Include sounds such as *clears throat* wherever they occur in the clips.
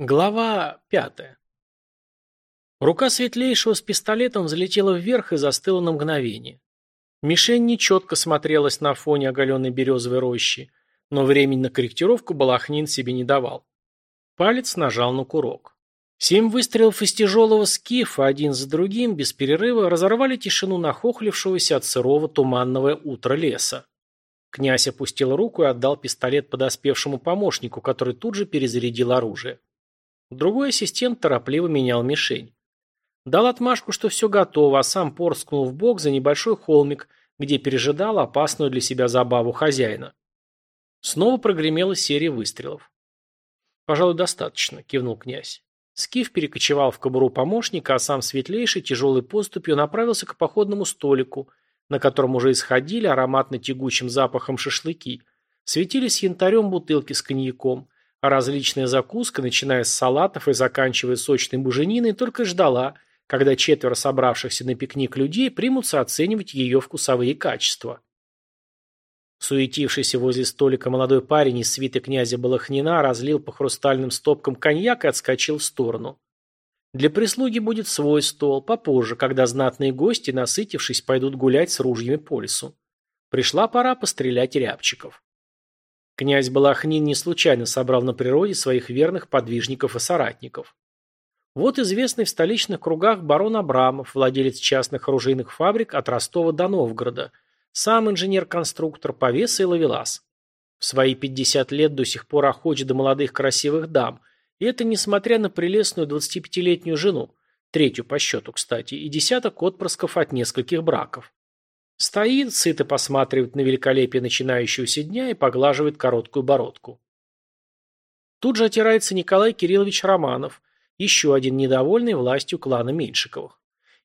Глава пятая. Рука светлейшего с пистолетом взлетела вверх и застыла на мгновение. Мишень нечетко смотрелась на фоне оголенной березовой рощи, но времени на корректировку Балахнин себе не давал. Палец нажал на курок. Семь выстрелов из тяжелого скифа, один за другим, без перерыва, разорвали тишину нахохлившегося от сырого туманного утра леса. Князь опустил руку и отдал пистолет подоспевшему помощнику, который тут же перезарядил оружие. Другой ассистент торопливо менял мишень. Дал отмашку, что все готово, а сам порскнул в бок за небольшой холмик, где пережидал опасную для себя забаву хозяина. Снова прогремела серия выстрелов. «Пожалуй, достаточно», — кивнул князь. Скиф перекочевал в кобуру помощника, а сам светлейший тяжелой поступью направился к походному столику, на котором уже исходили ароматно-тягучим запахом шашлыки, светились янтарем бутылки с коньяком, а различная закуска, начиная с салатов и заканчивая сочной бужениной, только ждала, когда четверо собравшихся на пикник людей примутся оценивать ее вкусовые качества. Суетившийся возле столика молодой парень из свиты князя Балахнина разлил по хрустальным стопкам коньяк и отскочил в сторону. Для прислуги будет свой стол, попозже, когда знатные гости, насытившись, пойдут гулять с ружьями по лесу. Пришла пора пострелять рябчиков. Князь Балахнин не случайно собрал на природе своих верных подвижников и соратников. Вот известный в столичных кругах барон Абрамов, владелец частных оружейных фабрик от Ростова до Новгорода, сам инженер-конструктор Повеса и Лавелас. В свои 50 лет до сих пор охочет до молодых красивых дам, и это несмотря на прелестную 25-летнюю жену, третью по счету, кстати, и десяток отпрысков от нескольких браков. Стоит, сыто посматривает на великолепие начинающегося дня и поглаживает короткую бородку. Тут же отирается Николай Кириллович Романов, еще один недовольный властью клана Меньшиковых.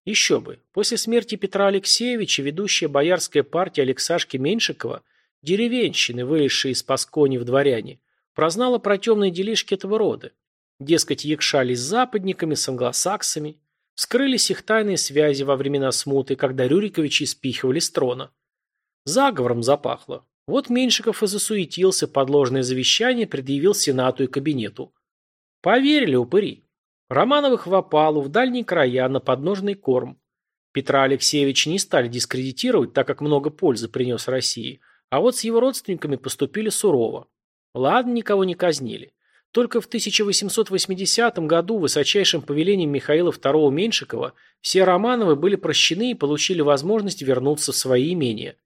Еще бы, после смерти Петра Алексеевича ведущая боярская партия Алексашки Меньшикова, деревенщины, вылезшие из Паскони в дворяне, прознала про темные делишки этого рода. Дескать, якшались с западниками, с англосаксами, Вскрылись их тайные связи во времена смуты, когда Рюриковичи спихивали с трона. Заговором запахло. Вот Меньшиков и засуетился, подложное завещание предъявил Сенату и кабинету. Поверили упыри. Романовых в опалу, в дальние края, на подножный корм. Петра Алексеевича не стали дискредитировать, так как много пользы принес России, а вот с его родственниками поступили сурово. Ладно, никого не казнили. Только в 1880 году высочайшим повелением Михаила II Меньшикова все Романовы были прощены и получили возможность вернуться в свои имения.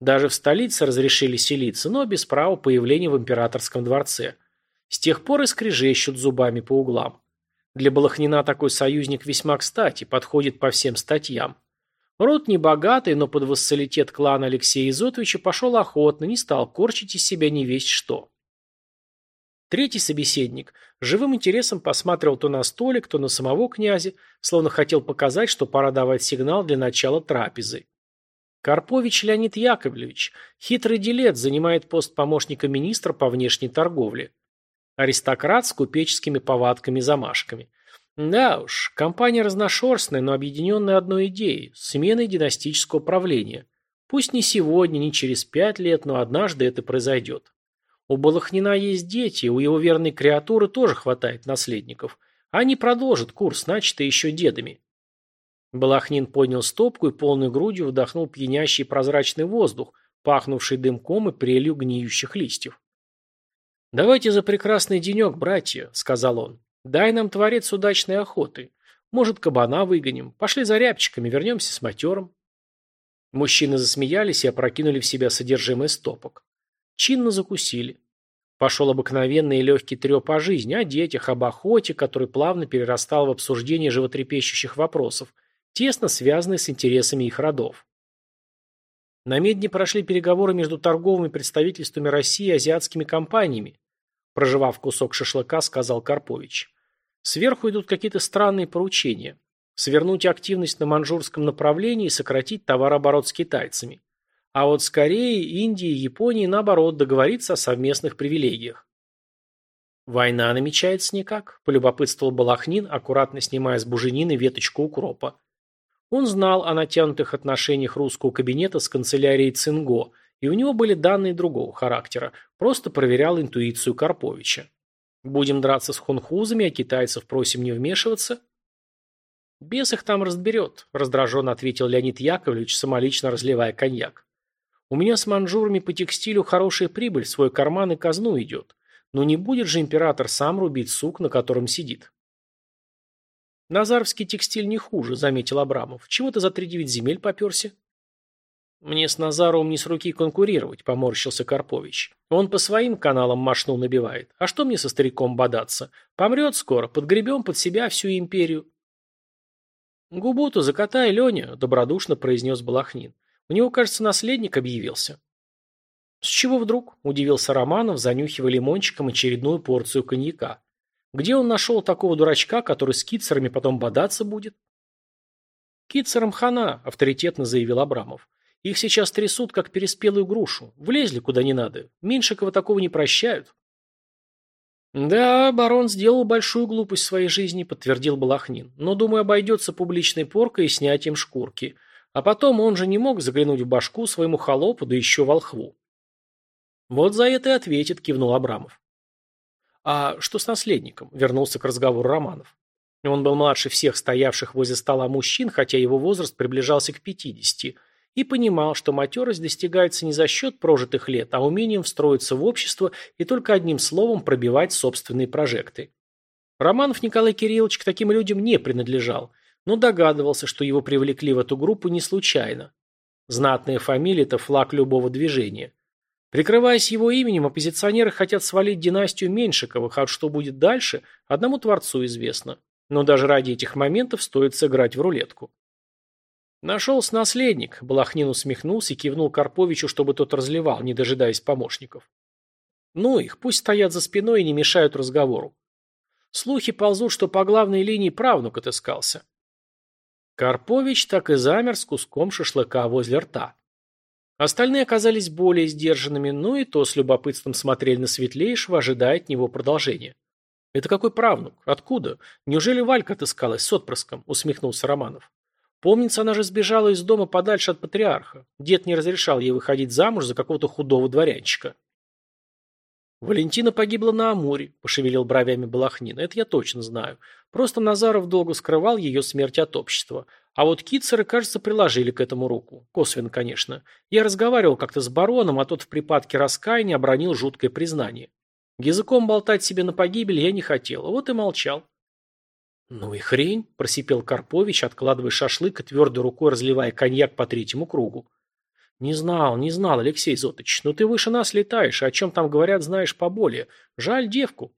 Даже в столице разрешили селиться, но без права появления в императорском дворце. С тех пор и скрежещут зубами по углам. Для Балахнина такой союзник весьма кстати, подходит по всем статьям. Род небогатый, но под вассалитет клана Алексея Изотовича пошел охотно, не стал корчить из себя не весть что. Третий собеседник живым интересом посматривал то на столик, то на самого князя, словно хотел показать, что пора давать сигнал для начала трапезы. Карпович Леонид Яковлевич, хитрый делец, занимает пост помощника министра по внешней торговле. Аристократ с купеческими повадками-замашками. Да уж, компания разношерстная, но объединенная одной идеей – сменой династического правления. Пусть не сегодня, не через пять лет, но однажды это произойдет. У Балахнина есть дети, у его верной креатуры тоже хватает наследников. Они продолжат курс, начатый еще дедами. Балахнин поднял стопку и полной грудью вдохнул пьянящий прозрачный воздух, пахнувший дымком и прелью гниющих листьев. «Давайте за прекрасный денек, братья», — сказал он. «Дай нам, творец, удачной охоты. Может, кабана выгоним. Пошли за рябчиками, вернемся с матером». Мужчины засмеялись и опрокинули в себя содержимое стопок. Чинно закусили. Пошел обыкновенный и легкий треп о жизни, о детях, об охоте, который плавно перерастал в обсуждение животрепещущих вопросов, тесно связанных с интересами их родов. На Медне прошли переговоры между торговыми представительствами России и азиатскими компаниями. Проживав кусок шашлыка, сказал Карпович. Сверху идут какие-то странные поручения. Свернуть активность на манжурском направлении и сократить товарооборот с китайцами. А вот с Кореей, Индией и Японией, наоборот, договориться о совместных привилегиях. «Война намечается никак», – полюбопытствовал Балахнин, аккуратно снимая с буженины веточку укропа. Он знал о натянутых отношениях русского кабинета с канцелярией Цинго, и у него были данные другого характера, просто проверял интуицию Карповича. Будем драться с хунхузами, а китайцев просим не вмешиваться? Бес их там разберет, раздраженно ответил Леонид Яковлевич, самолично разливая коньяк. У меня с манжурами по текстилю хорошая прибыль, свой карман и казну идет. Но не будет же император сам рубить сук, на котором сидит. Назаровский текстиль не хуже, заметил Абрамов. Чего ты за три девять земель поперся? Мне с Назаровым не с руки конкурировать, поморщился Карпович. Он по своим каналам машну набивает. А что мне со стариком бодаться? Помрет скоро, подгребем под себя всю империю. Губу-то закатай, Леня, добродушно произнес Балахнин. У него, кажется, наследник объявился. С чего вдруг? Удивился Романов, занюхивая лимончиком очередную порцию коньяка. Где он нашел такого дурачка, который с кицерами потом бодаться будет? Кицерам хана, авторитетно заявил Абрамов. Их сейчас трясут, как переспелую грушу. Влезли куда не надо. Меньшикова такого не прощают. Да, барон сделал большую глупость в своей жизни, подтвердил Балахнин. Но, думаю, обойдется публичной поркой и снятием шкурки. А потом он же не мог заглянуть в башку своему холопу, да еще волхву. Вот за это и ответит, кивнул Абрамов. А что с наследником? Вернулся к разговору Романов. Он был младше всех стоявших возле стола мужчин, хотя его возраст приближался к пятидесяти и понимал, что матерость достигается не за счет прожитых лет, а умением встроиться в общество и только одним словом пробивать собственные прожекты. Романов Николай Кириллович к таким людям не принадлежал, но догадывался, что его привлекли в эту группу не случайно. Знатная фамилия – это флаг любого движения. Прикрываясь его именем, оппозиционеры хотят свалить династию Меньшиковых, а что будет дальше, одному Творцу известно. Но даже ради этих моментов стоит сыграть в рулетку. «Нашелся наследник», – Балахнин усмехнулся и кивнул Карповичу, чтобы тот разливал, не дожидаясь помощников. «Ну их, пусть стоят за спиной и не мешают разговору. Слухи ползут, что по главной линии правнук отыскался». Карпович так и замер с куском шашлыка возле рта. Остальные оказались более сдержанными, но и то с любопытством смотрели на Светлейшего, ожидая от него продолжения. «Это какой правнук? Откуда? Неужели Валька отыскалась с отпрыском?» – усмехнулся Романов. Помнится, она же сбежала из дома подальше от патриарха. Дед не разрешал ей выходить замуж за какого-то худого дворянчика. Валентина погибла на Амуре, пошевелил бровями Балахнин. Это я точно знаю. Просто Назаров долго скрывал ее смерть от общества. А вот китцеры, кажется, приложили к этому руку. Косвенно, конечно. Я разговаривал как-то с бароном, а тот в припадке раскаяния обронил жуткое признание. Языком болтать себе на погибель я не хотел, вот и молчал. «Ну и хрень», – просипел Карпович, откладывая шашлык и твердой рукой разливая коньяк по третьему кругу. «Не знал, не знал, Алексей Зотыч, но ты выше нас летаешь, о чем там говорят, знаешь поболее. Жаль девку».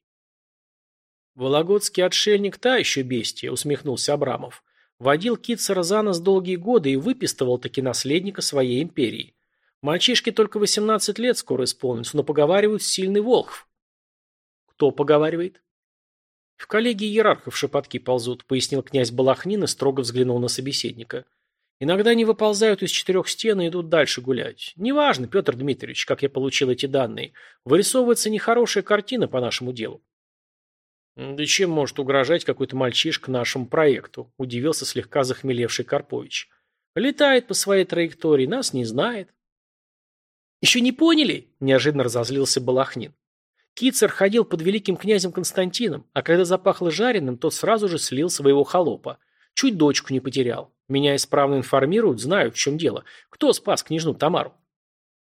«Вологодский отшельник та еще бестия», – усмехнулся Абрамов. «Водил Китцера за нос долгие годы и выпистывал таки наследника своей империи. Мальчишке только восемнадцать лет скоро исполнится, но поговаривают сильный Волхв». «Кто поговаривает?» «В коллегии иерархов шепотки ползут», — пояснил князь Балахнин и строго взглянул на собеседника. «Иногда они выползают из четырех стен и идут дальше гулять. Неважно, Петр Дмитриевич, как я получил эти данные. Вырисовывается нехорошая картина по нашему делу». «Да чем может угрожать какой-то мальчишка нашему проекту?» – удивился слегка захмелевший Карпович. «Летает по своей траектории, нас не знает». «Еще не поняли?» – неожиданно разозлился Балахнин. Кицер ходил под великим князем Константином, а когда запахло жареным, тот сразу же слил своего холопа. Чуть дочку не потерял. Меня исправно информируют, знают, в чем дело. Кто спас княжну Тамару?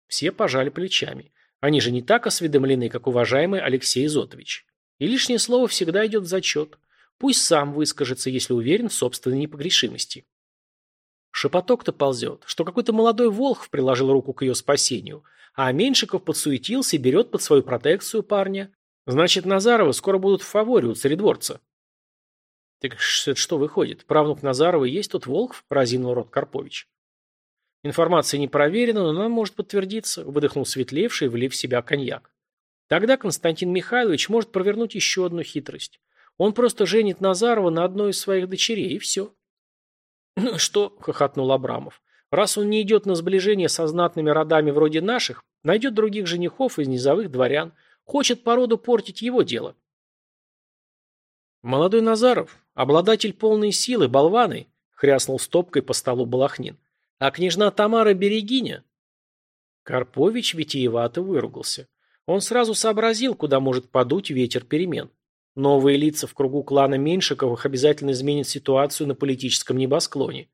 Все пожали плечами. Они же не так осведомлены, как уважаемый Алексей Изотович. И лишнее слово всегда идет в зачет. Пусть сам выскажется, если уверен в собственной непогрешимости. Шепоток-то ползет, что какой-то молодой волхв приложил руку к ее спасению – а Меньшиков подсуетился и берет под свою протекцию парня. Значит, Назарова скоро будут в фаворе у царедворца. Так это что выходит? Правнук Назарова есть тот Волков? Разинул рот Карпович. Информация не проверена, но она может подтвердиться, выдохнул светлевший, влив в себя коньяк. Тогда Константин Михайлович может провернуть еще одну хитрость. Он просто женит Назарова на одной из своих дочерей, и все. «Ну *clears throat* что?» – хохотнул Абрамов. Раз он не идет на сближение со знатными родами вроде наших, найдет других женихов из низовых дворян. Хочет породу портить его дело. Молодой Назаров, обладатель полной силы, болваны, хряснул стопкой по столу Балахнин. А княжна Тамара Берегиня? Карпович витиевато выругался. Он сразу сообразил, куда может подуть ветер перемен. Новые лица в кругу клана Меньшиковых обязательно изменят ситуацию на политическом небосклоне.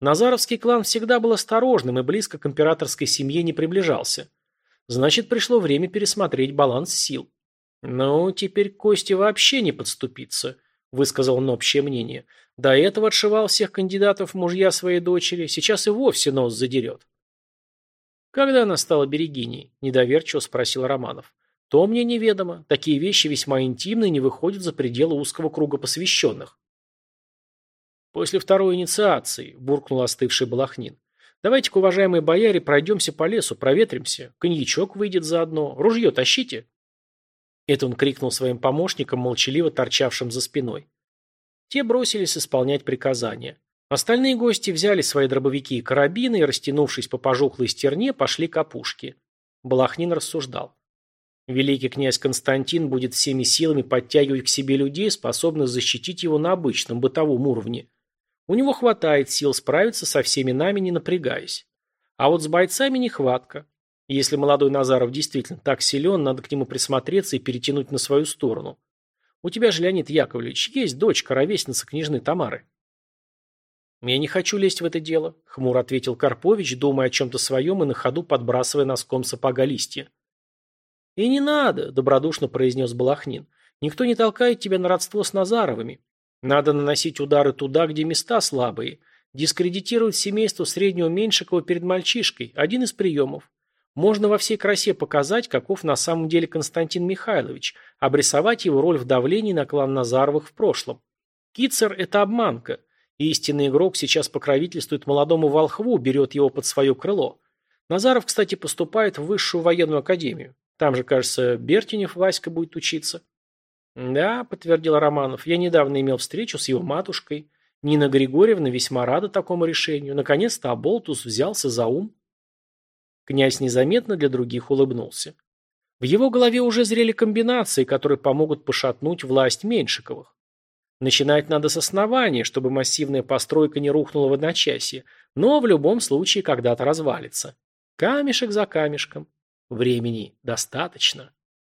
Назаровский клан всегда был осторожным и близко к императорской семье не приближался. Значит, пришло время пересмотреть баланс сил. «Ну, теперь к Косте вообще не подступиться», – высказал он общее мнение. «До этого отшивал всех кандидатов мужья своей дочери, сейчас и вовсе нос задерет». «Когда она стала берегиней?» – недоверчиво спросил Романов. «То мне неведомо. Такие вещи весьма интимны не выходят за пределы узкого круга посвященных». «После второй инициации», – буркнул остывший Балахнин. «Давайте-ка, уважаемые бояре, пройдемся по лесу, проветримся. Коньячок выйдет заодно. Ружье тащите». Это он крикнул своим помощникам, молчаливо торчавшим за спиной. Те бросились исполнять приказания. Остальные гости взяли свои дробовики и карабины и, растянувшись по пожухлой стерне, пошли к опушке. Балахнин рассуждал. Великий князь Константин будет всеми силами подтягивать к себе людей, способных защитить его на обычном бытовом уровне. У него хватает сил справиться со всеми нами, не напрягаясь. А вот с бойцами нехватка. Если молодой Назаров действительно так силен, надо к нему присмотреться и перетянуть на свою сторону. У тебя же, Леонид Яковлевич, есть дочка, ровесница княжны Тамары. «Я не хочу лезть в это дело», — хмуро ответил Карпович, думая о чем-то своем и на ходу подбрасывая носком сапога листья. «И не надо», — добродушно произнес Балахнин. «Никто не толкает тебя на родство с Назаровыми. Надо наносить удары туда, где места слабые. Дискредитировать семейство среднего Меньшикова перед мальчишкой – один из приемов. Можно во всей красе показать, каков на самом деле Константин Михайлович, обрисовать его роль в давлении на клан Назаровых в прошлом. Кицер – это обманка. Истинный игрок сейчас покровительствует молодому волхву, берет его под свое крыло. Назаров, кстати, поступает в высшую военную академию. Там же, кажется, Бертенев Васька будет учиться. Да, подтвердил Романов, я недавно имел встречу с его матушкой. Нина Григорьевна весьма рада такому решению. Наконец-то Аболтус взялся за ум. Князь незаметно для других улыбнулся. В его голове уже зрели комбинации, которые помогут пошатнуть власть Меньшиковых. Начинать надо с основания, чтобы массивная постройка не рухнула в одночасье, но в любом случае когда-то развалится. Камешек за камешком. Времени достаточно.